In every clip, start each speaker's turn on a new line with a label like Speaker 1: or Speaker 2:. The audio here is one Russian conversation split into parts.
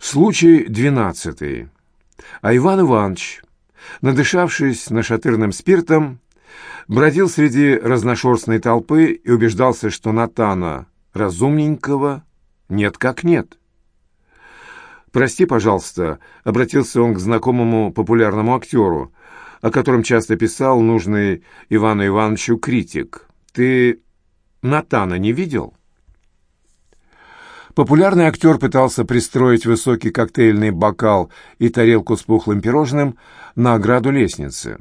Speaker 1: Случай двенадцатый. А Иван Иванович, надышавшись нашатырным спиртом, бродил среди разношерстной толпы и убеждался, что Натана разумненького нет как нет. «Прости, пожалуйста», — обратился он к знакомому популярному актеру, о котором часто писал нужный Ивану Ивановичу критик. «Ты Натана не видел?» Популярный актер пытался пристроить высокий коктейльный бокал и тарелку с пухлым пирожным на ограду лестницы.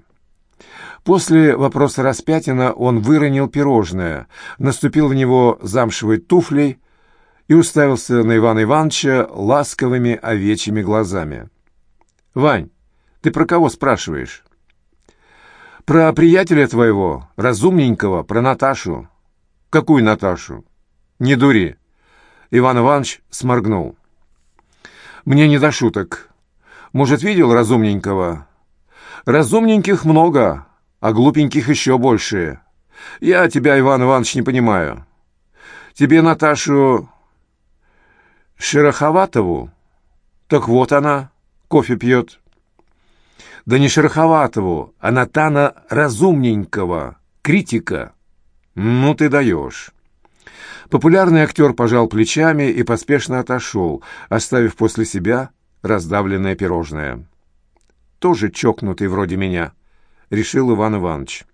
Speaker 1: После вопроса Распятина он выронил пирожное, наступил в него замшевой туфлей и уставился на Ивана Ивановича ласковыми овечьими глазами. «Вань, ты про кого спрашиваешь?» «Про приятеля твоего, разумненького, про Наташу». «Какую Наташу?» «Не дури». Иван Иванович сморгнул. «Мне не до шуток. Может, видел разумненького?» «Разумненьких много, а глупеньких еще больше. Я тебя, Иван Иванович, не понимаю. Тебе Наташу Шероховатову? Так вот она, кофе пьет». «Да не Шероховатову, а Натана Разумненького, критика». «Ну ты даешь». Популярный актер пожал плечами и поспешно отошел, оставив после себя раздавленное пирожное. «Тоже чокнутый вроде меня», — решил Иван Иванович.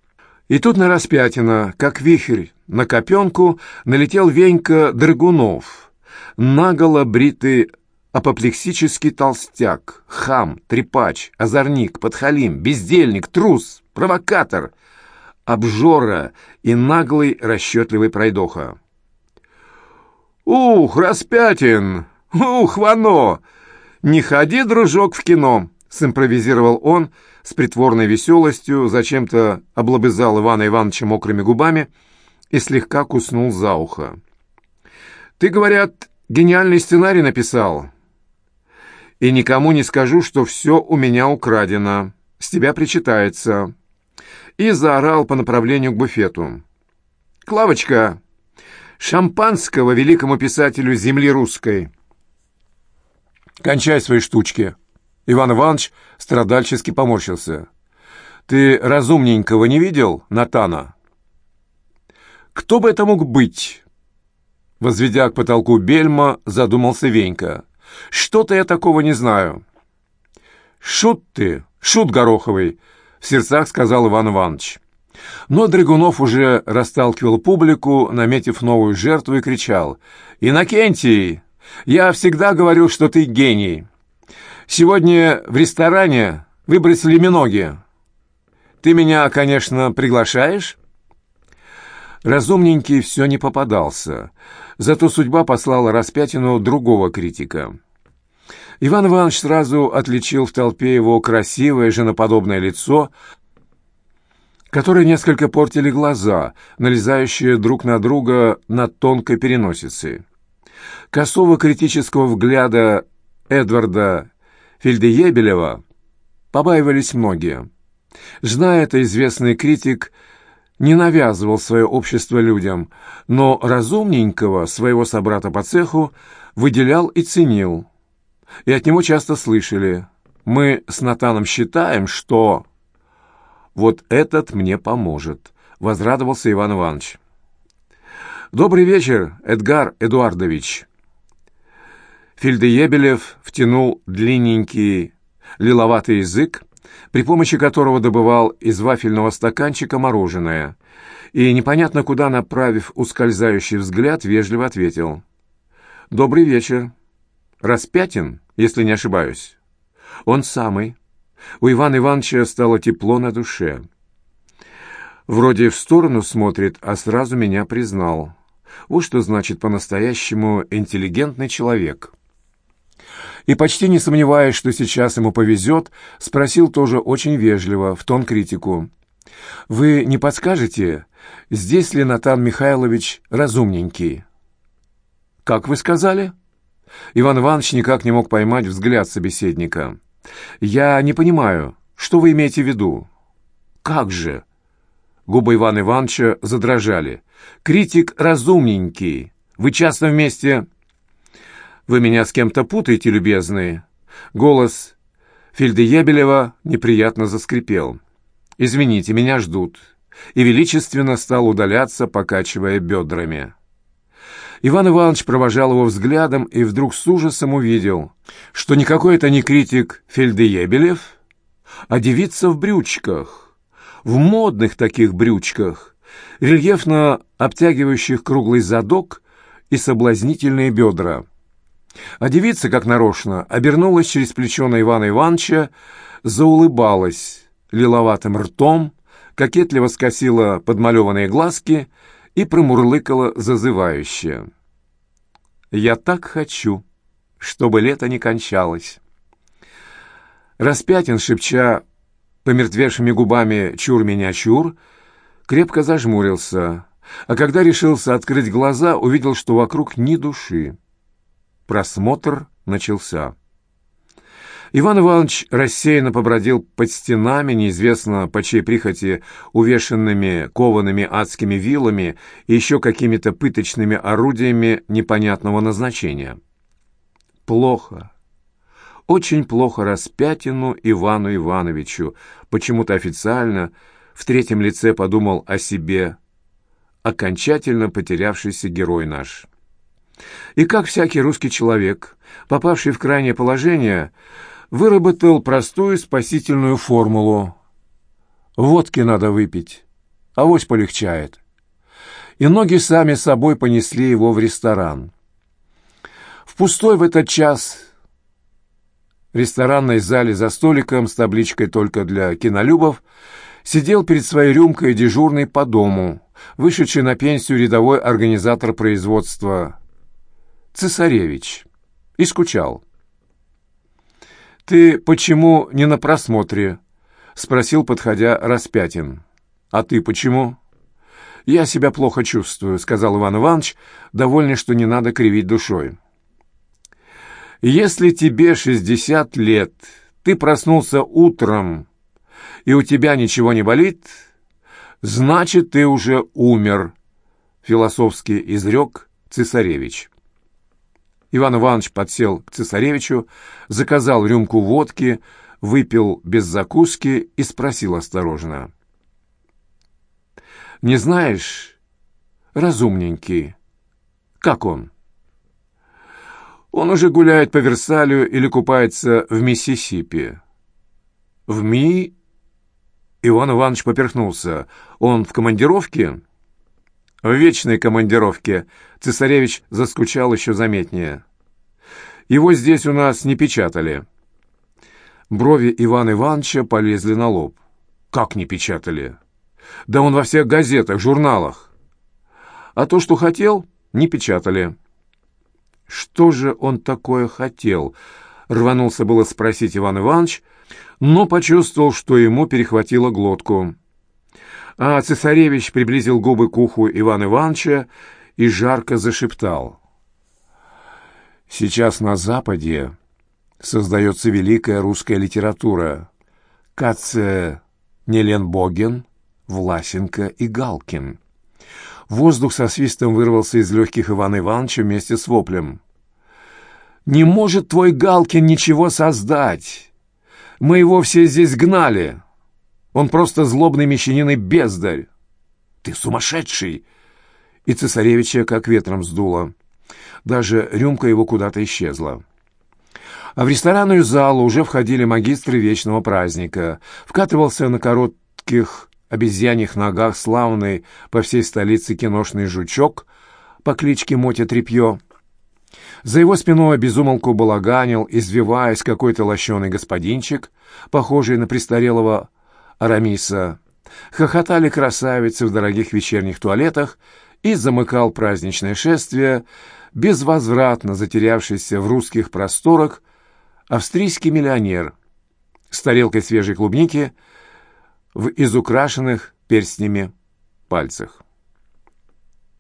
Speaker 1: И тут на распятина, как вихрь, на копенку налетел Венька Драгунов, наголо бритый апоплексический толстяк, хам, трепач, озорник, подхалим, бездельник, трус, провокатор, обжора и наглый расчетливый пройдоха. «Ух, Распятин! Ух, Вано! Не ходи, дружок, в кино!» — симпровизировал он с притворной веселостью, зачем-то облобызал Ивана Ивановича мокрыми губами и слегка куснул за ухо. «Ты, говорят, гениальный сценарий написал?» «И никому не скажу, что все у меня украдено. С тебя причитается». И заорал по направлению к буфету. «Клавочка, шампанского великому писателю земли русской. «Кончай свои штучки!» Иван Иванович страдальчески поморщился. «Ты разумненького не видел, Натана?» «Кто бы это мог быть?» Возведя к потолку бельма, задумался Венька. «Что-то я такого не знаю». «Шут ты, шут Гороховый!» — в сердцах сказал Иван Иванович. Но Драгунов уже расталкивал публику, наметив новую жертву, и кричал. «Иннокентий, я всегда говорю, что ты гений. Сегодня в ресторане выбросили миноги. Ты меня, конечно, приглашаешь?» Разумненький все не попадался, зато судьба послала Распятину другого критика. Иван Иванович сразу отличил в толпе его красивое женоподобное лицо, которые несколько портили глаза, налезающие друг на друга на тонкой переносице. Косого критического взгляда Эдварда Фельдеебелева побаивались многие. Зная это, известный критик не навязывал свое общество людям, но разумненького своего собрата по цеху выделял и ценил. И от него часто слышали «Мы с Натаном считаем, что...» Вот этот мне поможет», — возрадовался Иван Иванович. «Добрый вечер, Эдгар Эдуардович». Фельдеебелев втянул длинненький лиловатый язык, при помощи которого добывал из вафельного стаканчика мороженое, и, непонятно куда направив ускользающий взгляд, вежливо ответил. «Добрый вечер. Распятин, если не ошибаюсь?» «Он самый». У Ивана Ивановича стало тепло на душе. Вроде в сторону смотрит, а сразу меня признал. Вот что значит по-настоящему интеллигентный человек. И почти не сомневаясь, что сейчас ему повезет, спросил тоже очень вежливо, в тон критику. «Вы не подскажете, здесь ли Натан Михайлович разумненький?» «Как вы сказали?» Иван Иванович никак не мог поймать взгляд собеседника. «Я не понимаю, что вы имеете в виду?» «Как же?» Губы Ивана Ивановича задрожали. «Критик разумненький. Вы часто вместе...» «Вы меня с кем-то путаете, любезный?» Голос Фельдеебелева неприятно заскрипел. «Извините, меня ждут». И величественно стал удаляться, покачивая бедрами. Иван Иванович провожал его взглядом и вдруг с ужасом увидел, что никакой это не критик Фельдеебелев, а девица в брючках, в модных таких брючках, рельефно обтягивающих круглый задок и соблазнительные бедра. А девица, как нарочно, обернулась через плечо на Ивана Ивановича, заулыбалась лиловатым ртом, кокетливо скосила подмалеванные глазки и промурлыкала зазывающе. «Я так хочу, чтобы лето не кончалось». Распятин, шепча помертвевшими губами «чур меня, чур», крепко зажмурился, а когда решился открыть глаза, увидел, что вокруг ни души. Просмотр начался. Иван Иванович рассеянно побродил под стенами, неизвестно по чьей прихоти, увешанными коваными адскими вилами и еще какими-то пыточными орудиями непонятного назначения. Плохо. Очень плохо распятину Ивану Ивановичу. Почему-то официально в третьем лице подумал о себе окончательно потерявшийся герой наш. И как всякий русский человек, попавший в крайнее положение, выработал простую спасительную формулу. Водки надо выпить, авось полегчает. И ноги сами собой понесли его в ресторан. В пустой в этот час ресторанной зале за столиком с табличкой «Только для кинолюбов» сидел перед своей рюмкой дежурный по дому, вышедший на пенсию рядовой организатор производства Цесаревич и скучал. «Ты почему не на просмотре?» — спросил, подходя Распятин. «А ты почему?» «Я себя плохо чувствую», — сказал Иван Иванович, довольный, что не надо кривить душой. «Если тебе шестьдесят лет, ты проснулся утром, и у тебя ничего не болит, значит, ты уже умер», — философски изрек Цесаревич. Иван Иванович подсел к цесаревичу, заказал рюмку водки, выпил без закуски и спросил осторожно. «Не знаешь, разумненький, как он?» «Он уже гуляет по Версалю или купается в Миссисипи». «В Ми...» Иван Иванович поперхнулся. «Он в командировке?» В вечной командировке цесаревич заскучал еще заметнее. Его здесь у нас не печатали. Брови Ивана Ивановича полезли на лоб. Как не печатали? Да он во всех газетах, журналах. А то, что хотел, не печатали. Что же он такое хотел? Рванулся было спросить Иван Иванович, но почувствовал, что ему перехватило глотку. А цесаревич приблизил губы к уху Ивана Ивановича и жарко зашептал. «Сейчас на Западе создается великая русская литература. Каце Неленбоген, Власенко и Галкин». Воздух со свистом вырвался из легких Ивана Ивановича вместе с воплем. «Не может твой Галкин ничего создать! Мы его все здесь гнали!» Он просто злобный мещанин и бездарь. Ты сумасшедший!» И цесаревича как ветром сдуло. Даже рюмка его куда-то исчезла. А в ресторанную залу уже входили магистры вечного праздника. Вкатывался на коротких обезьяньих ногах славный по всей столице киношный жучок по кличке Мотя Трепье. За его спиной безумолку балаганил, извиваясь какой-то лощеный господинчик, похожий на престарелого Арамиса. Хохотали красавицы в дорогих вечерних туалетах и замыкал праздничное шествие, безвозвратно затерявшийся в русских просторах, австрийский миллионер с тарелкой свежей клубники в изукрашенных перстнями пальцах.